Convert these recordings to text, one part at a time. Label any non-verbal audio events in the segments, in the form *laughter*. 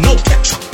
no ketchup.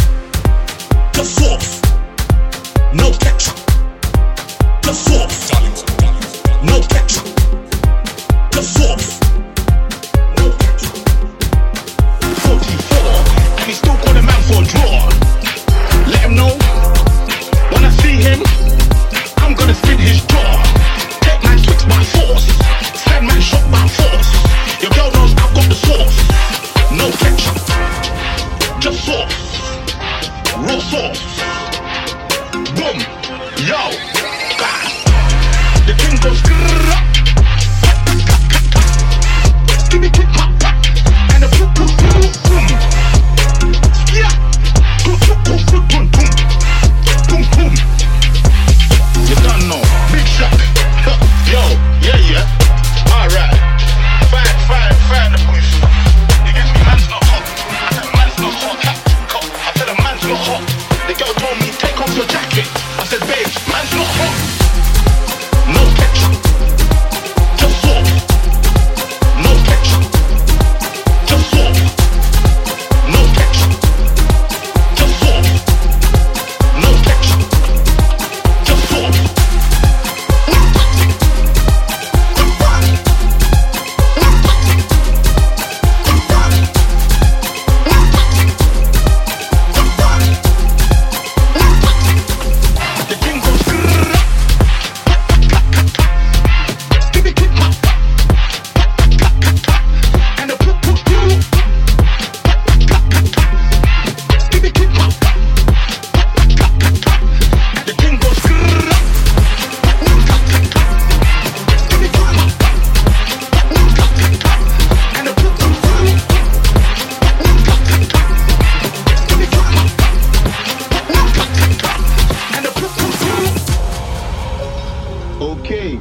Okay.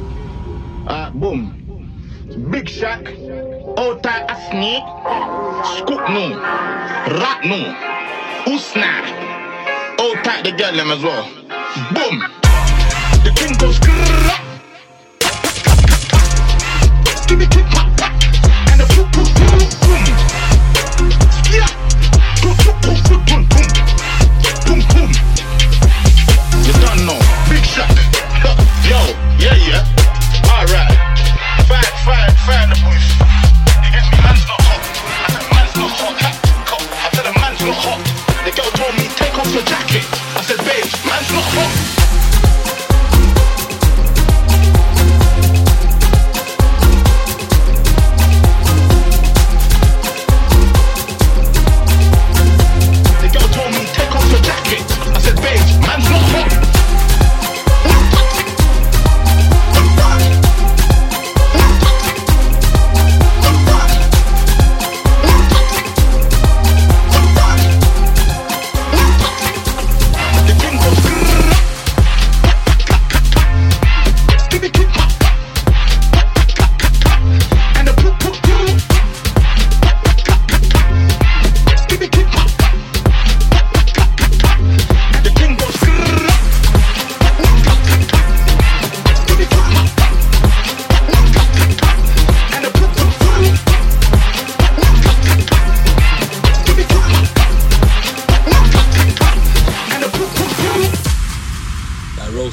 Uh, boom. Big Shack, Ota a Snake, Scoop no, Rat no, Usna, Ota the girl them as well. Boom!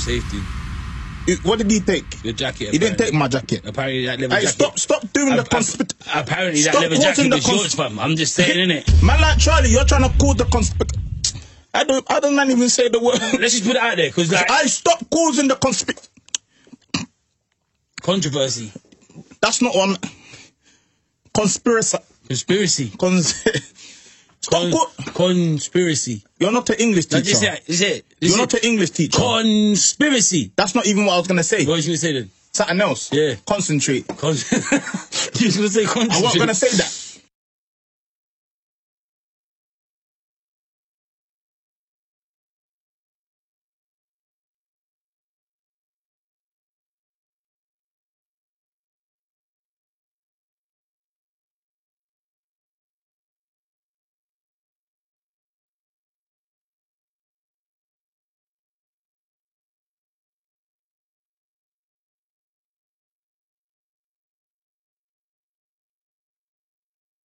safety. What did he take? The jacket. Apparently. He didn't take my jacket. Apparently that leather hey, jacket. Stop, stop doing the conspiracy. Apparently that leather jacket was cons- yours, fam. I'm just saying, innit? *laughs* Man like Charlie, you're trying to call the conspiracy. I don't, I don't even say the word. *laughs* Let's just put it out there, because like, I stopped causing the conspiracy. Controversy. That's not one. Conspiracy. Conspiracy. Cons- *laughs* Con- Stop conspiracy. You're not an English teacher. No, this, is it. You're not an English teacher. Conspiracy. That's not even what I was gonna say. What was you gonna say then? Something else. Yeah. Concentrate. Con- *laughs* you gonna say concentrate. I wasn't gonna say that.